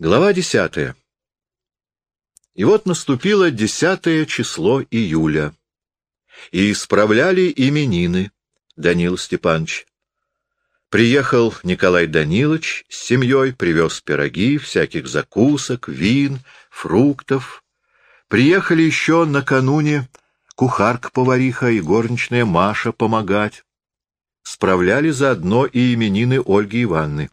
Глава десятая. И вот наступило десятое число июля, и исправляли именины Данил Степанович. Приехал Николай Данилович с семьей, привез пироги, всяких закусок, вин, фруктов. Приехали еще накануне кухарка-повариха и горничная Маша помогать. Справляли заодно и именины Ольги Ивановны.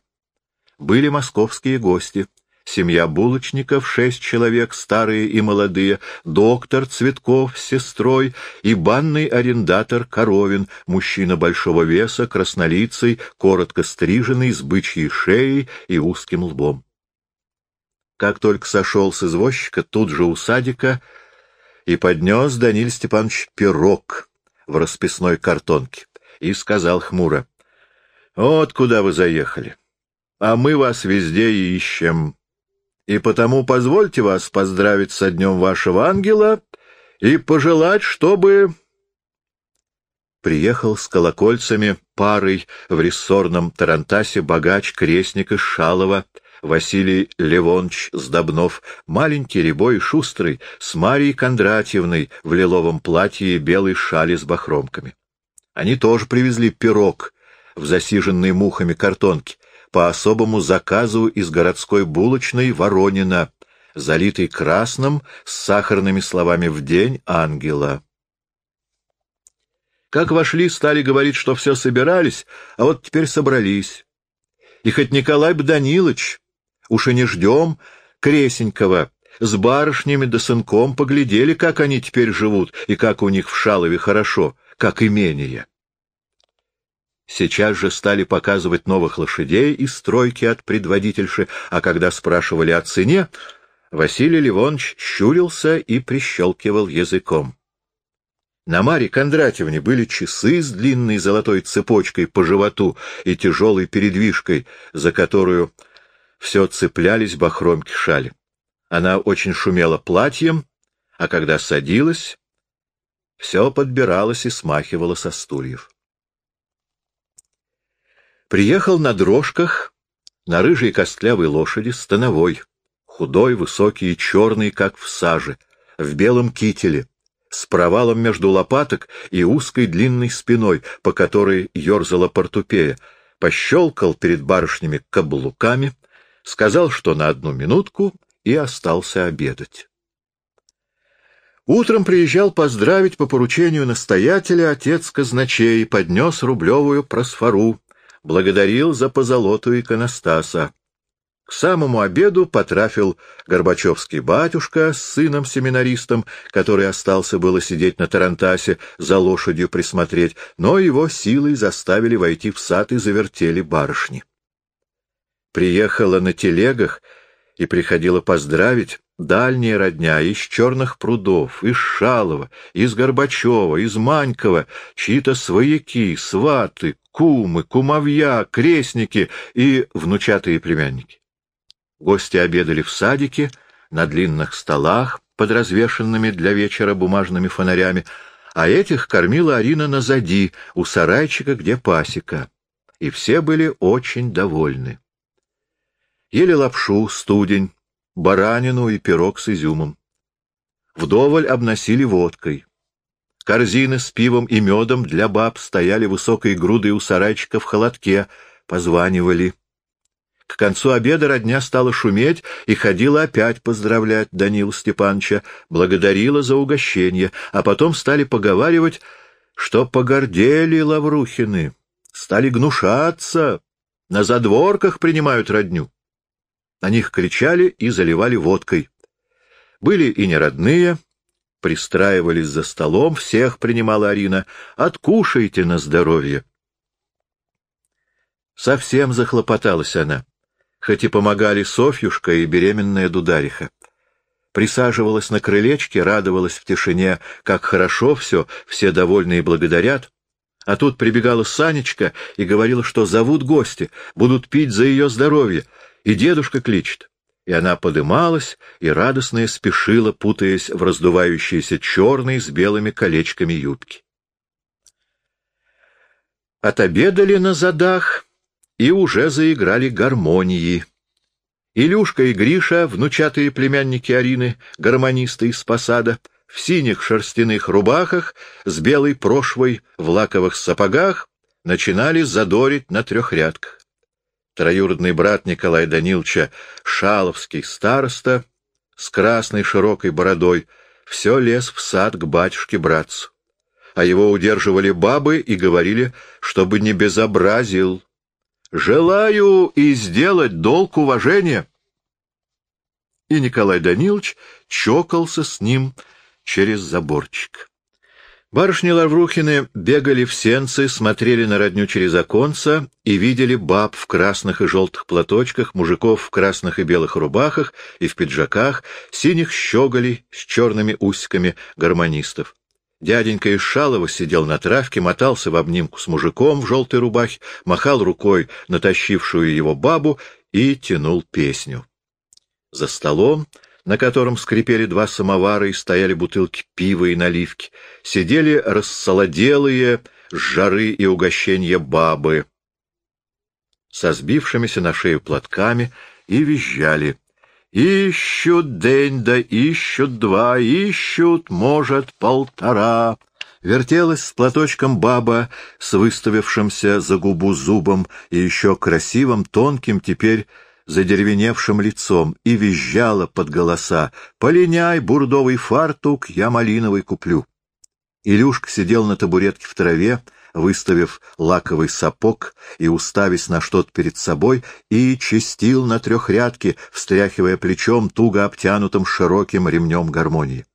Были московские гости — семья булочников, шесть человек, старые и молодые, доктор Цветков с сестрой и банный арендатор Коровин, мужчина большого веса, краснолицый, коротко стриженный, с бычьей шеей и узким лбом. Как только сошел с извозчика, тут же у садика и поднес Даниль Степанович пирог в расписной картонке и сказал хмуро, — Вот куда вы заехали, а мы вас везде ищем и потому позвольте вас поздравить со днем вашего ангела и пожелать, чтобы...» Приехал с колокольцами парой в рессорном тарантасе богач-крестник из Шалова, Василий Левонч Сдобнов, маленький, рябой и шустрый, с Марией Кондратьевной в лиловом платье и белой шали с бахромками. Они тоже привезли пирог в засиженной мухами картонке, по особому заказу из городской булочной Воронина, залитый красным с сахарными словами «В день ангела». Как вошли, стали говорить, что все собирались, а вот теперь собрались. И хоть Николай Бданилович, уж и не ждем, Кресенького, с барышнями да сынком поглядели, как они теперь живут и как у них в Шалове хорошо, как имение. Сейчас же стали показывать новых лошадей из стройки от предводительши, а когда спрашивали о цене, Василий Ливонович щурился и прищелкивал языком. На Маре Кондратьевне были часы с длинной золотой цепочкой по животу и тяжелой передвижкой, за которую все цеплялись бахромки шали. Она очень шумела платьем, а когда садилась, все подбиралось и смахивало со стульев. Приехал на дрожках на рыжей костлявой лошади становой, худой, высокий и черный, как в саже, в белом кителе, с провалом между лопаток и узкой длинной спиной, по которой ерзала портупея, пощелкал перед барышнями каблуками, сказал, что на одну минутку, и остался обедать. Утром приезжал поздравить по поручению настоятеля отец казначей, поднес рублевую просфору, благодарил за позолоту иконостаса. К самому обеду потрафил Горбачевский батюшка с сыном-семинаристом, который остался было сидеть на тарантасе, за лошадью присмотреть, но его силой заставили войти в сад и завертели барышни. Приехала на телегах и приходила поздравить дальняя родня из черных прудов, из Шалова, из Горбачева, из Манькова, чьи-то свояки, сваты, кумы, кумовья, крестники и внучатые племянники. Гости обедали в садике, на длинных столах, под развешенными для вечера бумажными фонарями, а этих кормила Арина назади, у сарайчика, где пасека. И все были очень довольны. Ели лапшу, студень, баранину и пирог с изюмом. Вдоволь обносили водкой. Корзины с пивом и медом для баб стояли высокой грудой у сарайчика в холодке, позванивали. К концу обеда родня стала шуметь и ходила опять поздравлять Данила Степановича, благодарила за угощение, а потом стали поговаривать, что погордели Лаврухины, стали гнушаться, на задворках принимают родню. На них кричали и заливали водкой. Были и неродные, пристраивались за столом, всех принимала Арина. «Откушайте на здоровье!» Совсем захлопоталась она, хоть и помогали Софьюшка и беременная Дудариха. Присаживалась на крылечке, радовалась в тишине, как хорошо все, все довольны и благодарят. А тут прибегала Санечка и говорила, что зовут гости, будут пить за ее здоровье, и дедушка кличет и она подымалась и радостная спешила, путаясь в раздувающейся черной с белыми колечками юбки. Отобедали на задах и уже заиграли гармонии. Илюшка и Гриша, внучатые племянники Арины, гармонисты из посада, в синих шерстяных рубахах, с белой прошвой, в лаковых сапогах, начинали задорить на трехрядках. Троюродный брат Николая Даниловича, шаловский староста, с красной широкой бородой, все лез в сад к батюшке-братцу. А его удерживали бабы и говорили, чтобы не безобразил. «Желаю и сделать долг уважения!» И Николай Данилович чокался с ним через заборчик. Барышни Лаврухины бегали в сенцы, смотрели на родню через оконца и видели баб в красных и желтых платочках, мужиков в красных и белых рубахах и в пиджаках, синих щеголей с черными усиками гармонистов. Дяденька из Шалова сидел на травке, мотался в обнимку с мужиком в желтой рубахе, махал рукой натащившую его бабу и тянул песню. За столом на котором скрипели два самовара и стояли бутылки пива и наливки, сидели рассолоделые жары и угощенья бабы со сбившимися на шею платками и визжали. «Ищут день, да ищут два, ищут, может, полтора». Вертелась с платочком баба, с выставившимся за губу зубом и еще красивым, тонким теперь задеревеневшим лицом и визжала под голоса «Полиняй, бурдовый фартук, я малиновый куплю». Илюшка сидел на табуретке в траве, выставив лаковый сапог и уставясь на что-то перед собой, и чистил на трехрядке, встряхивая плечом, туго обтянутым широким ремнем гармонии.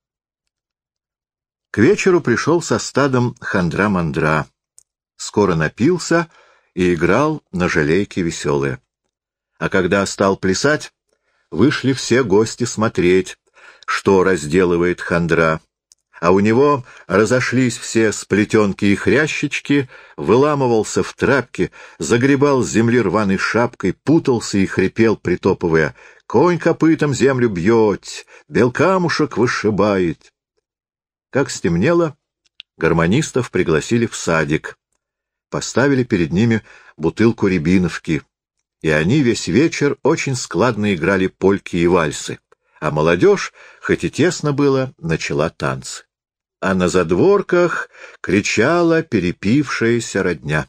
К вечеру пришел со стадом хандра-мандра. Скоро напился и играл на жалейке веселые. А когда стал плясать, вышли все гости смотреть, что разделывает хандра. А у него разошлись все сплетенки и хрящички, выламывался в трапке, загребал с земли рваной шапкой, путался и хрипел, притопывая. «Конь копытом землю бьет, белкамушек вышибает». Как стемнело, гармонистов пригласили в садик. Поставили перед ними бутылку рябиновки и они весь вечер очень складно играли польки и вальсы, а молодежь, хоть и тесно было, начала танцы. А на задворках кричала перепившаяся родня.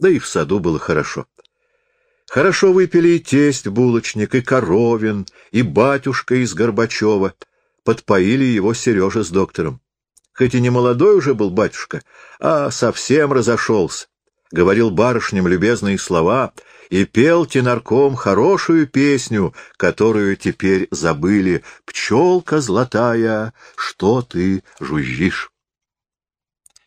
Да и в саду было хорошо. Хорошо выпили и тесть булочник, и коровин, и батюшка из Горбачева. Подпоили его Сережа с доктором. Хоть и не молодой уже был батюшка, а совсем разошелся. Говорил барышням любезные слова и пел тенарком хорошую песню, которую теперь забыли «Пчелка золотая, что ты жужжишь?»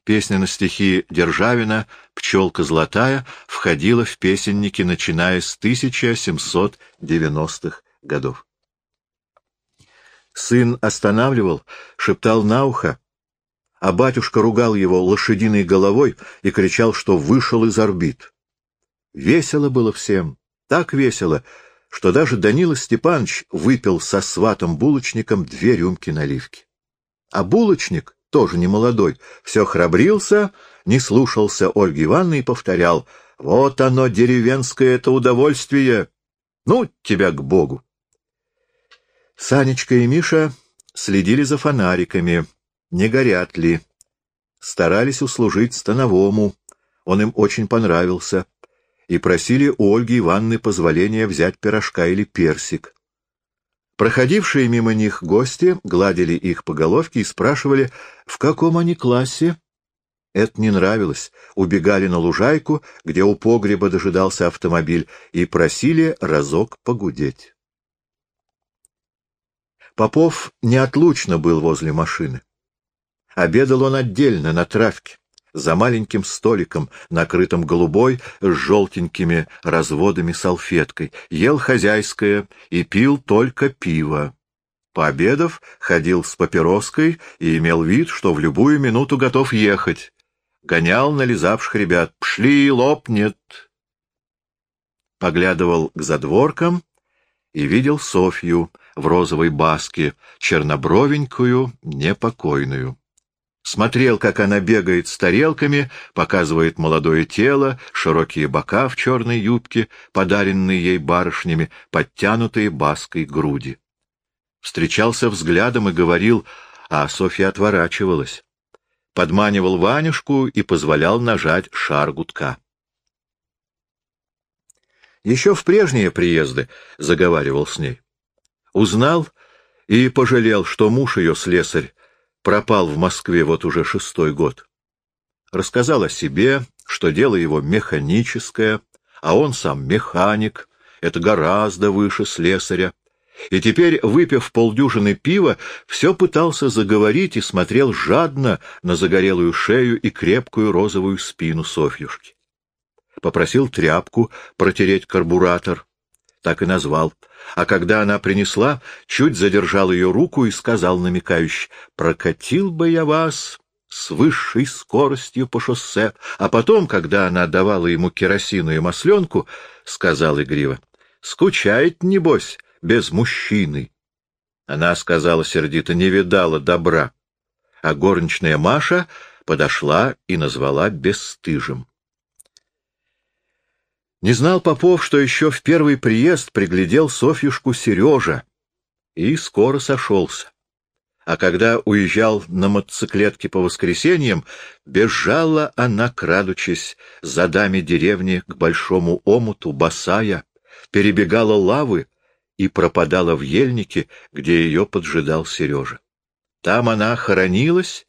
Песня на стихи Державина «Пчелка золотая» входила в песенники, начиная с 1790-х годов. Сын останавливал, шептал на ухо, а батюшка ругал его лошадиной головой и кричал, что вышел из орбит. Весело было всем, так весело, что даже Данила Степанович выпил со сватом-булочником две рюмки наливки. А булочник, тоже не молодой, все храбрился, не слушался Ольги Ивановны и повторял «Вот оно, деревенское это удовольствие! Ну, тебя к Богу!» Санечка и Миша следили за фонариками, не горят ли. Старались услужить становому, он им очень понравился и просили у Ольги Ивановны позволения взять пирожка или персик. Проходившие мимо них гости гладили их по головке и спрашивали, в каком они классе. Это не нравилось. Убегали на лужайку, где у погреба дожидался автомобиль, и просили разок погудеть. Попов неотлучно был возле машины. Обедал он отдельно, на травке за маленьким столиком, накрытым голубой с желтенькими разводами салфеткой, ел хозяйское и пил только пиво. Пообедав, ходил с папироской и имел вид, что в любую минуту готов ехать. Гонял нализавших ребят. «Пшли, лопнет!» Поглядывал к задворкам и видел Софью в розовой баске, чернобровенькую, непокойную. Смотрел, как она бегает с тарелками, показывает молодое тело, широкие бока в черной юбке, подаренные ей барышнями, подтянутые баской груди. Встречался взглядом и говорил, а Софья отворачивалась. Подманивал Ванюшку и позволял нажать шар гудка. Еще в прежние приезды заговаривал с ней. Узнал и пожалел, что муж ее, слесарь, пропал в Москве вот уже шестой год. Рассказал о себе, что дело его механическое, а он сам механик, это гораздо выше слесаря. И теперь, выпив полдюжины пива, все пытался заговорить и смотрел жадно на загорелую шею и крепкую розовую спину Софьюшки. Попросил тряпку протереть карбуратор, так и назвал, а когда она принесла, чуть задержал ее руку и сказал намекающе, «Прокатил бы я вас с высшей скоростью по шоссе». А потом, когда она давала ему керосину и масленку, сказал игриво, «Скучает, небось, без мужчины». Она сказала сердито, не видала добра. А горничная Маша подошла и назвала бесстыжим. Не знал Попов, что еще в первый приезд приглядел Софьюшку Сережа и скоро сошелся. А когда уезжал на мотоциклетке по воскресеньям, бежала она, крадучись, за дами деревни к большому омуту, босая, перебегала лавы и пропадала в ельнике, где ее поджидал Сережа. Там она хоронилась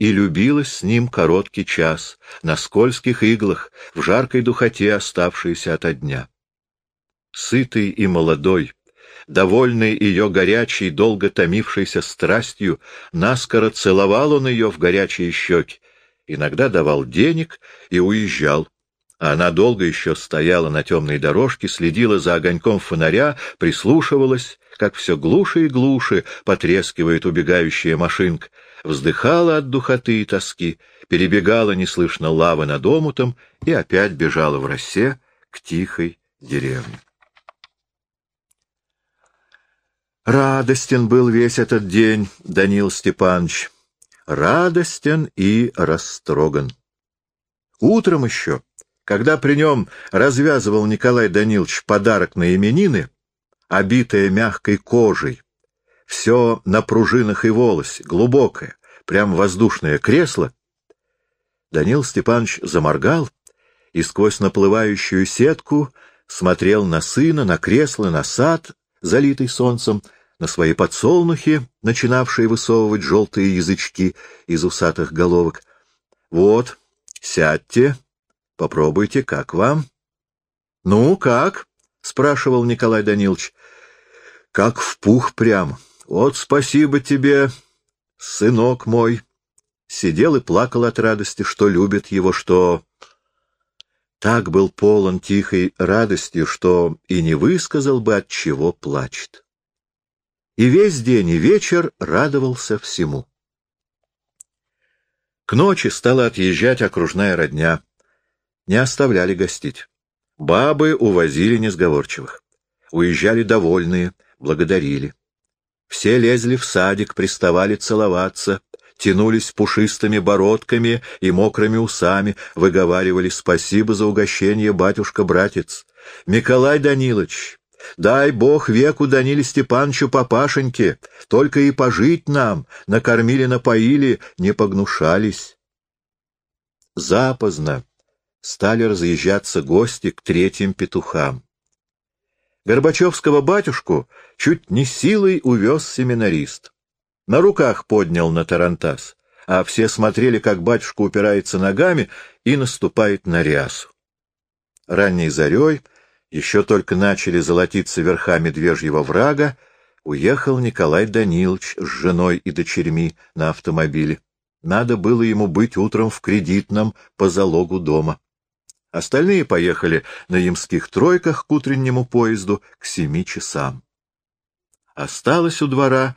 и любилась с ним короткий час, на скользких иглах, в жаркой духоте, оставшейся ото дня. Сытый и молодой, довольный ее горячей, долго томившейся страстью, наскоро целовал он ее в горячие щеки, иногда давал денег и уезжал, а она долго еще стояла на темной дорожке, следила за огоньком фонаря, прислушивалась, как все глуше и глуше потрескивает убегающая машинка, вздыхала от духоты и тоски, перебегала неслышно лавы над омутом и опять бежала в росе к тихой деревне. Радостен был весь этот день Данил Степанович, радостен и растроган. Утром еще, когда при нем развязывал Николай Данилович подарок на именины, обитое мягкой кожей, все на пружинах и волосе, глубокое, прям воздушное кресло, Данил Степанович заморгал и сквозь наплывающую сетку смотрел на сына, на кресло, на сад, залитый солнцем, на свои подсолнухи, начинавшие высовывать желтые язычки из усатых головок. — Вот, сядьте, попробуйте, как вам? — Ну, как? — спрашивал Николай Данилович. — Как в пух прям. Вот спасибо тебе, сынок мой. Сидел и плакал от радости, что любит его, что... Так был полон тихой радостью, что и не высказал бы, от чего плачет. И весь день и вечер радовался всему. К ночи стала отъезжать окружная родня. Не оставляли гостить. Бабы увозили несговорчивых. Уезжали довольные, благодарили. Все лезли в садик, приставали целоваться, тянулись пушистыми бородками и мокрыми усами, выговаривали «Спасибо за угощение, батюшка-братец». «Миколай Данилович, дай бог веку Даниле Степановичу папашеньке, только и пожить нам, накормили-напоили, не погнушались». Запоздно стали разъезжаться гости к третьим петухам. Горбачевского батюшку чуть не силой увез семинарист. На руках поднял на тарантас, а все смотрели, как батюшка упирается ногами и наступает на рясу. Ранней зарей, еще только начали золотиться верха медвежьего врага, уехал Николай Данилович с женой и дочерьми на автомобиле. Надо было ему быть утром в кредитном по залогу дома. Остальные поехали на ямских тройках к утреннему поезду к семи часам. Осталась у двора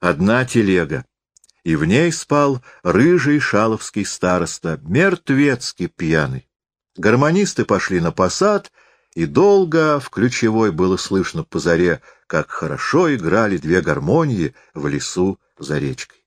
одна телега, и в ней спал рыжий шаловский староста, мертвецкий пьяный. Гармонисты пошли на посад, и долго в ключевой было слышно по заре, как хорошо играли две гармонии в лесу за речкой.